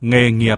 nghề nghiệp.